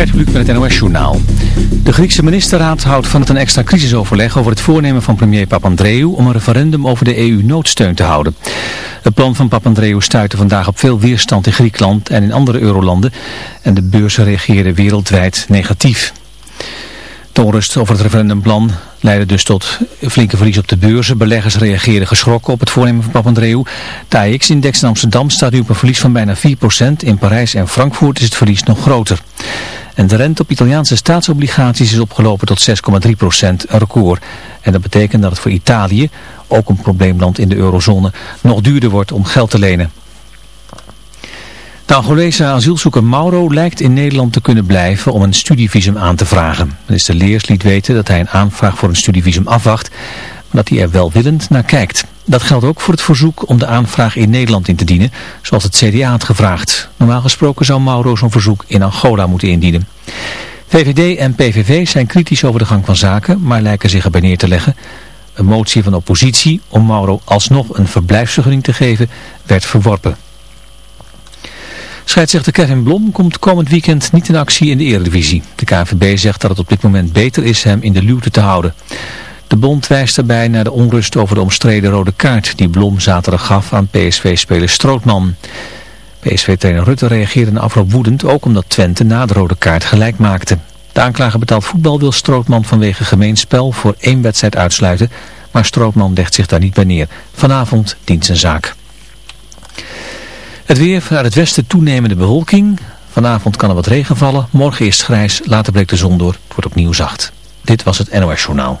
Gert met het NOS-journaal. De Griekse ministerraad houdt van het een extra crisisoverleg over het voornemen van premier Papandreou om een referendum over de EU-noodsteun te houden. Het plan van Papandreou stuitte vandaag op veel weerstand in Griekenland en in andere eurolanden en de beurzen reageerden wereldwijd negatief. De onrust over het referendumplan leidde dus tot flinke verlies op de beurzen. Beleggers reageerden geschrokken op het voornemen van Papandreou. De AX-index in Amsterdam staat nu op een verlies van bijna 4%. In Parijs en Frankfurt is het verlies nog groter. En de rente op Italiaanse staatsobligaties is opgelopen tot 6,3%, een record. En dat betekent dat het voor Italië, ook een probleemland in de eurozone, nog duurder wordt om geld te lenen. De Angolese asielzoeker Mauro lijkt in Nederland te kunnen blijven om een studievisum aan te vragen. Minister Leers liet weten dat hij een aanvraag voor een studievisum afwacht, dat hij er welwillend naar kijkt. Dat geldt ook voor het verzoek om de aanvraag in Nederland in te dienen, zoals het CDA had gevraagd. Normaal gesproken zou Mauro zo'n verzoek in Angola moeten indienen. VVD en PVV zijn kritisch over de gang van zaken, maar lijken zich erbij neer te leggen. Een motie van oppositie om Mauro alsnog een verblijfsvergunning te geven werd verworpen. Scheidsrechter Kevin Blom komt komend weekend niet in actie in de Eredivisie. De KNVB zegt dat het op dit moment beter is hem in de luwte te houden. De bond wijst daarbij naar de onrust over de omstreden rode kaart die Blom zaterdag gaf aan PSV-speler Strootman. PSV-trainer Rutte reageerde na afloop woedend ook omdat Twente na de rode kaart gelijk maakte. De aanklager betaald voetbal wil Strootman vanwege gemeenspel voor één wedstrijd uitsluiten, maar Strootman legt zich daar niet bij neer. Vanavond dient zijn zaak. Het weer vanuit het westen toenemende bewolking. Vanavond kan er wat regen vallen. Morgen eerst grijs, later breekt de zon door. Het wordt opnieuw zacht. Dit was het NOS Journaal.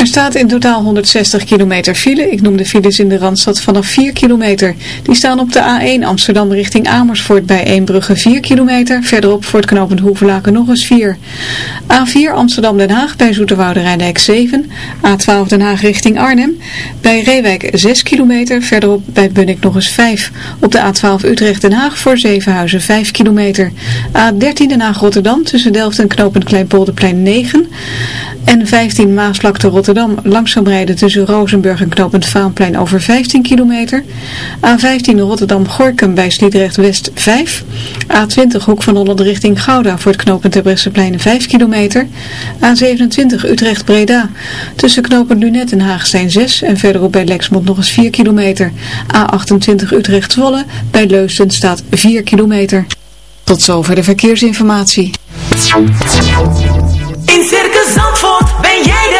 Er staat in totaal 160 kilometer file. Ik noem de files in de Randstad vanaf 4 kilometer. Die staan op de A1 Amsterdam richting Amersfoort bij Eembrugge 4 kilometer. Verderop voor het knooppunt Hoevelaken nog eens 4. A4 Amsterdam Den Haag bij Zoeterwoude Rijndijk 7. A12 Den Haag richting Arnhem. Bij Reewijk 6 kilometer. Verderop bij Bunnik nog eens 5. Op de A12 Utrecht Den Haag voor Zevenhuizen 5 kilometer. A13 Den Haag Rotterdam tussen Delft en knooppunt Kleinpolderplein 9. En 15 Maasvlakte Rotterdam langzaam rijden tussen Rozenburg en knooppunt Vaanplein over 15 kilometer. A15 Rotterdam-Gorkum bij Sliedrecht West 5. A20 Hoek van Holland richting Gouda voor het knooppunt Terbrechtseplein 5 kilometer. A27 Utrecht-Breda tussen knooppunt Lunet en Haagstein 6 en verderop bij Lexmond nog eens 4 kilometer. A28 Utrecht-Zwolle bij Leusden staat 4 kilometer. Tot zover de verkeersinformatie. In Circus Zandvoort ben jij de.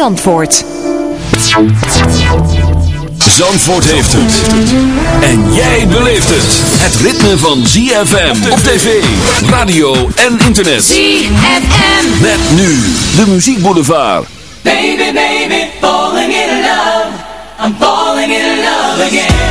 Zandvoort. Zandvoort heeft het. En jij beleeft het. Het ritme van ZFM op tv, radio en internet. ZFM. Met nu de muziekboulevard. Baby, baby, falling in love. I'm falling in love again.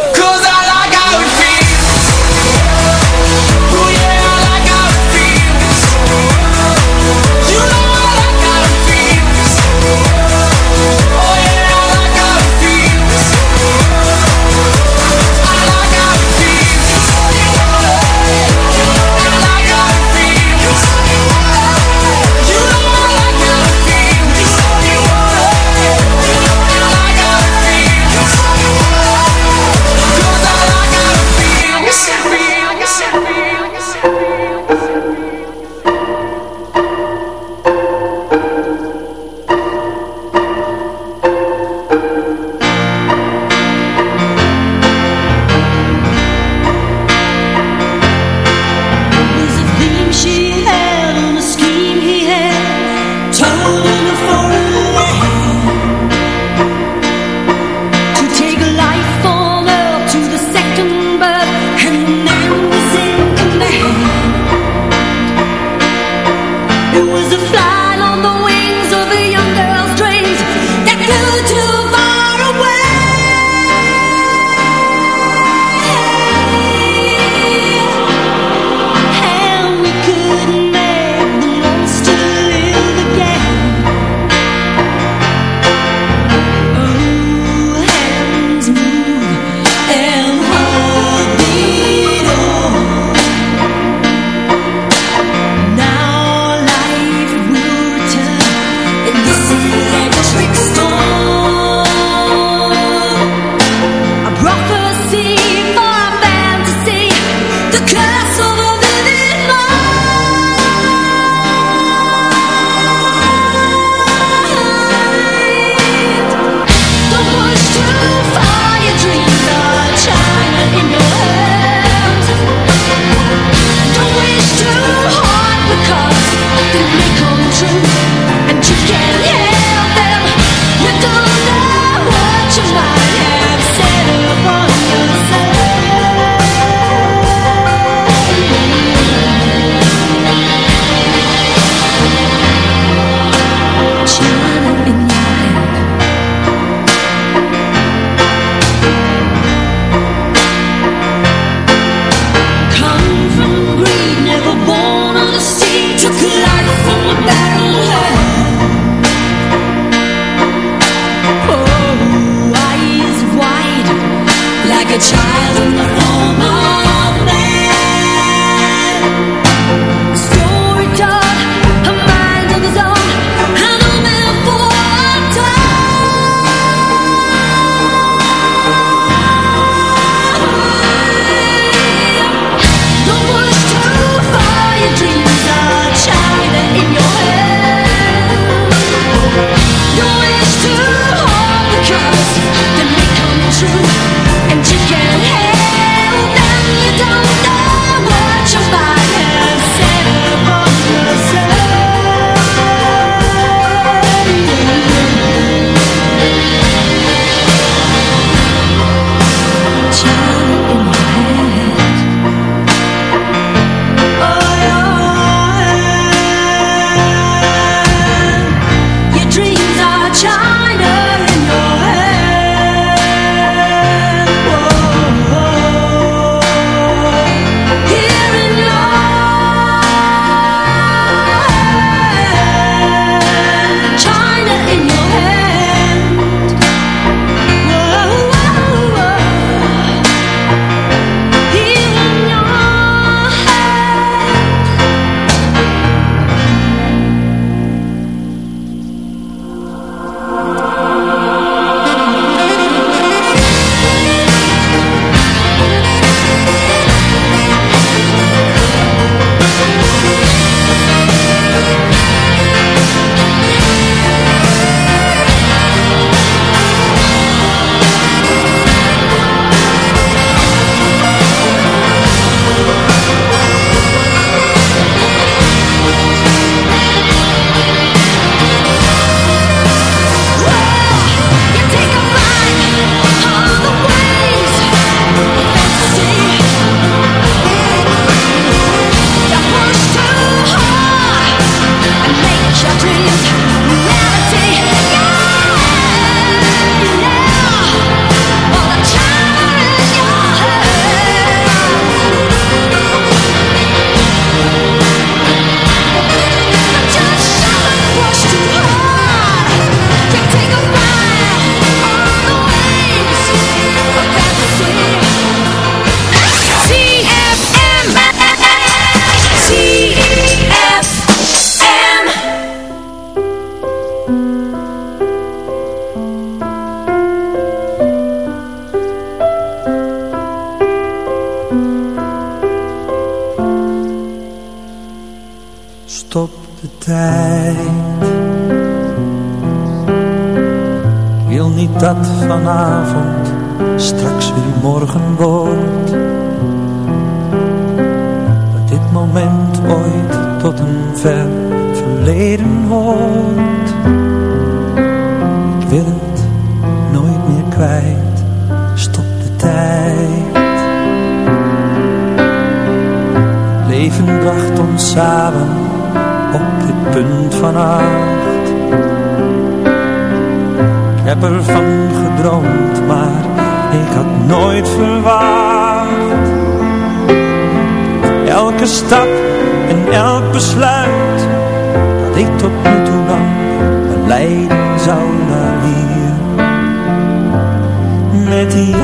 niet dat vanavond straks weer morgen wordt. Dat dit moment ooit tot een ver verleden wordt. Ik wil het nooit meer kwijt, stop de tijd. Leven bracht ons samen op dit punt van vanaf heb ervan gedroomd, maar ik had nooit verwacht. Elke stap en elk besluit dat ik tot nu toe nam, leiden zou naar hier. Met die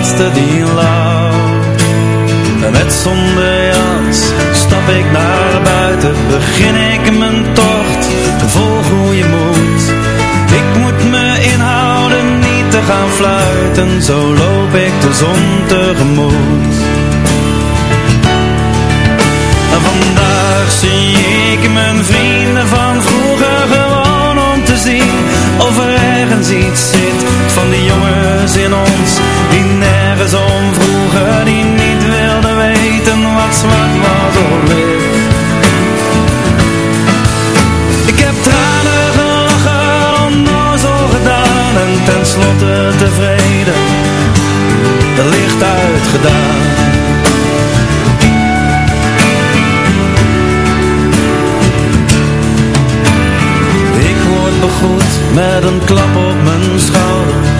laatste die En met zonder jas stap ik naar buiten. Begin ik mijn tocht. Vol goede moed Ik moet me inhouden niet te gaan fluiten. Zo loop ik de zon tegemoet. Vandaag zie ik mijn vrienden van vroeger gewoon om te zien Of er ergens iets zit van die jongens in ons Die nergens om vroegen, die niet wilden weten wat zwart was of wit Ik heb tranen gelachen, onnozel gedaan En tenslotte tevreden, de licht uitgedaan. Goed met een klap op mijn schouder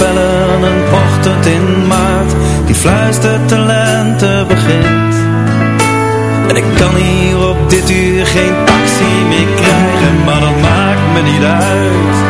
voorspellen een ochtend in maart Die fluistert de lente begint. En ik kan hier op dit uur geen taxi meer krijgen Maar dat maakt me niet uit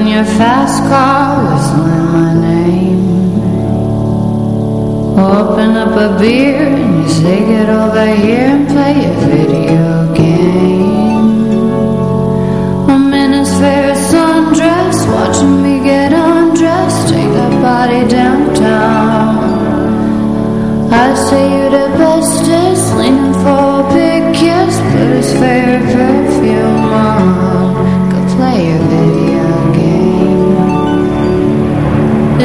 in your fast car whistling my name. Open up a beer and you say get over here and play a video game. I'm in his favorite sundress watching me get undressed Take the body downtown. I say you're the bestest Leaning for a big kiss but his favorite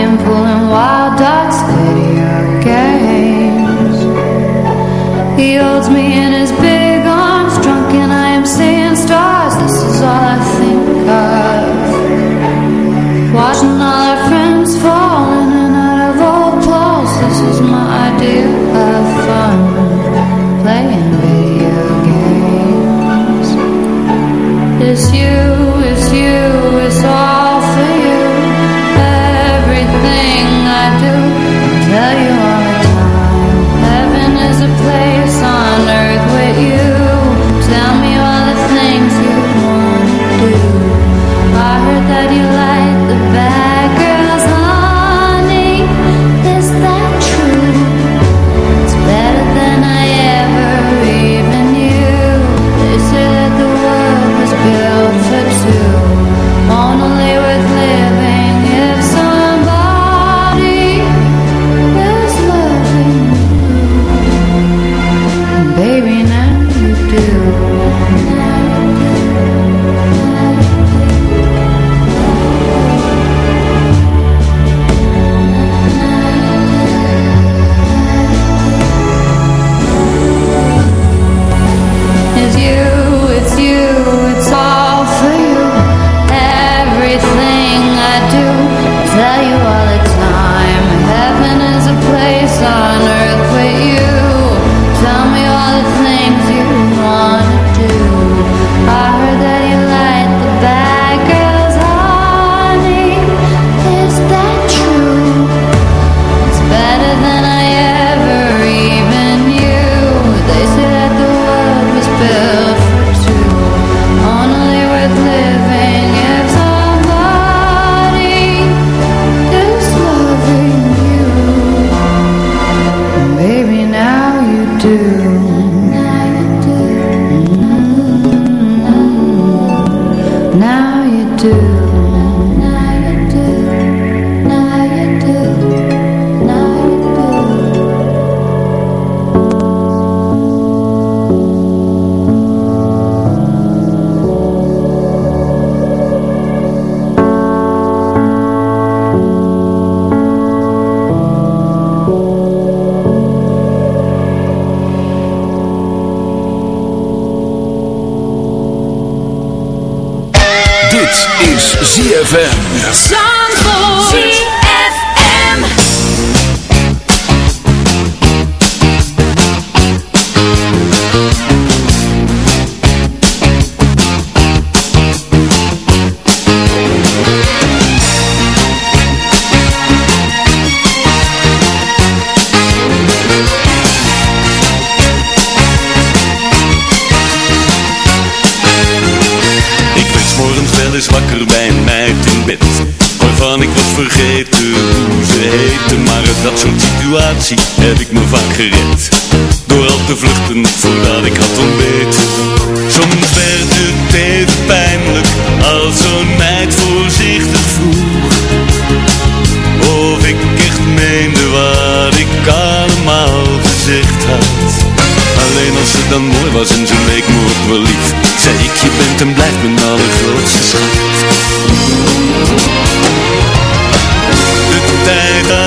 been pulling wild dogs video games. He holds me in his big arms, drunk, and I am seeing stars. This is all I think of. Watching all our friends fall in and out of old clothes. This is my idea of fun. Playing video games. It's you, it's you, it's all.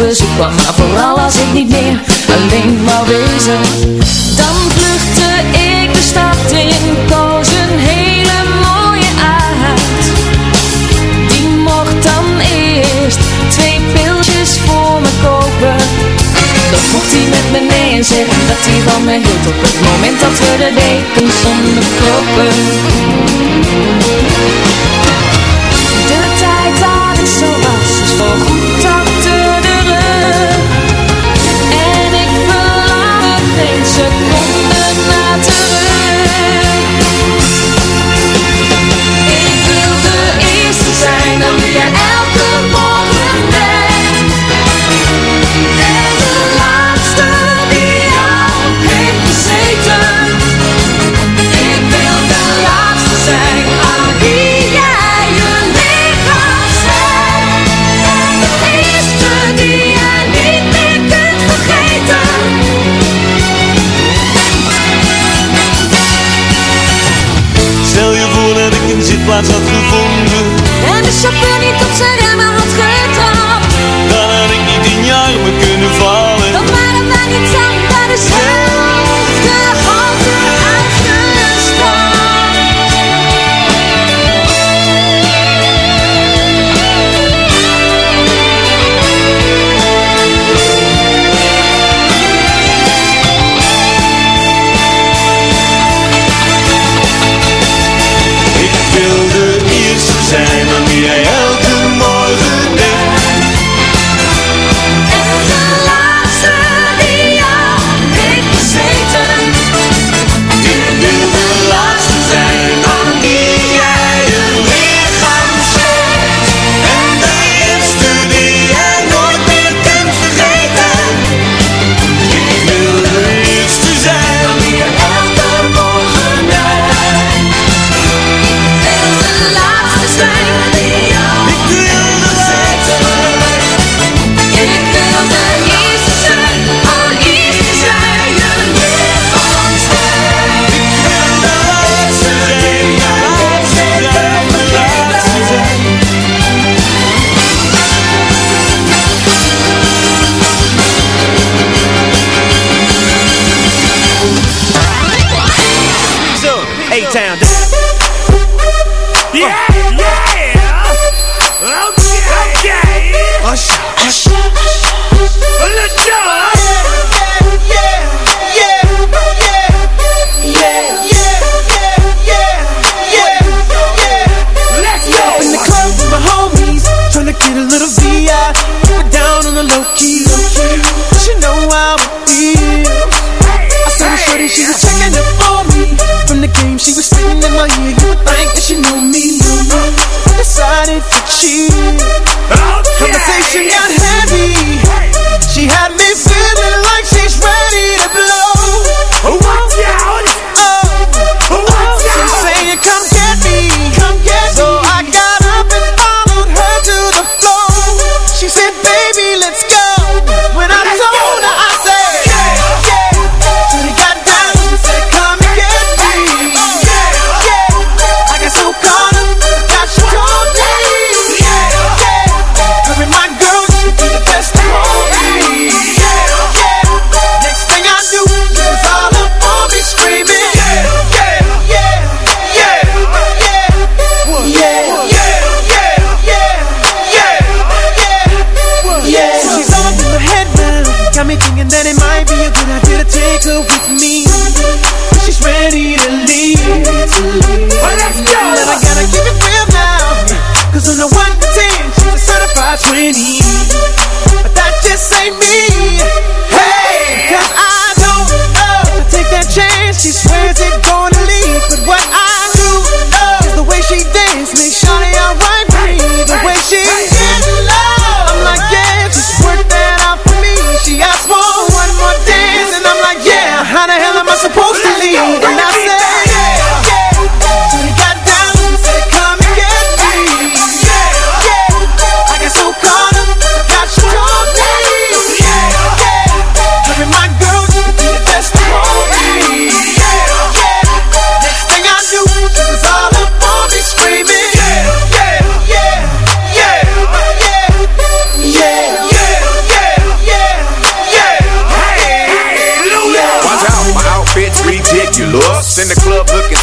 maar vooral als ik niet meer alleen maar wezen. Dan vluchtte ik de stad in, koos een hele mooie uit Die mocht dan eerst twee pilsjes voor me kopen? Dan mocht hij met me mee en zeggen dat hij van me hield Op het moment dat we de dekens onderkopen De tijd waar ik zo was is voorgoed. Hallelujah.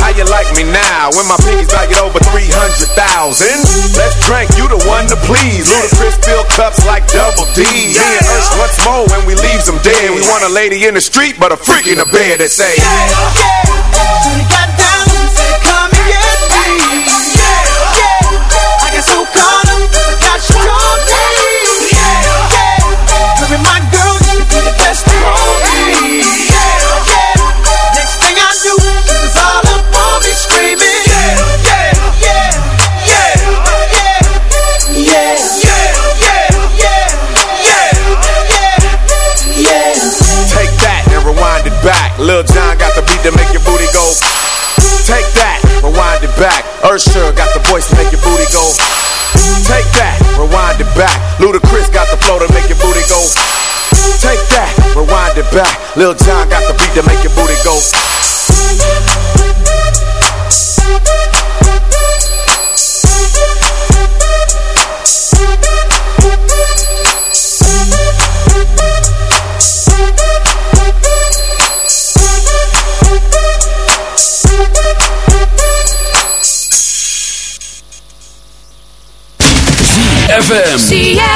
How you like me now when my pinky's valued over 300,000? Let's drink, you the one to please. Ludacris fill cups like double D. Yeah. Me and us once more when we leave them dead. We want a lady in the street, but a freak in the bed that say, yeah, yeah. my girl, you be the best of me. Lil John got the beat to make your booty go. Take that, rewind it back. Usher got the voice to make your booty go. Take that, rewind it back. Ludacris got the flow to make your booty go. Take that, rewind it back. Lil John got the beat to make your booty go. ZFM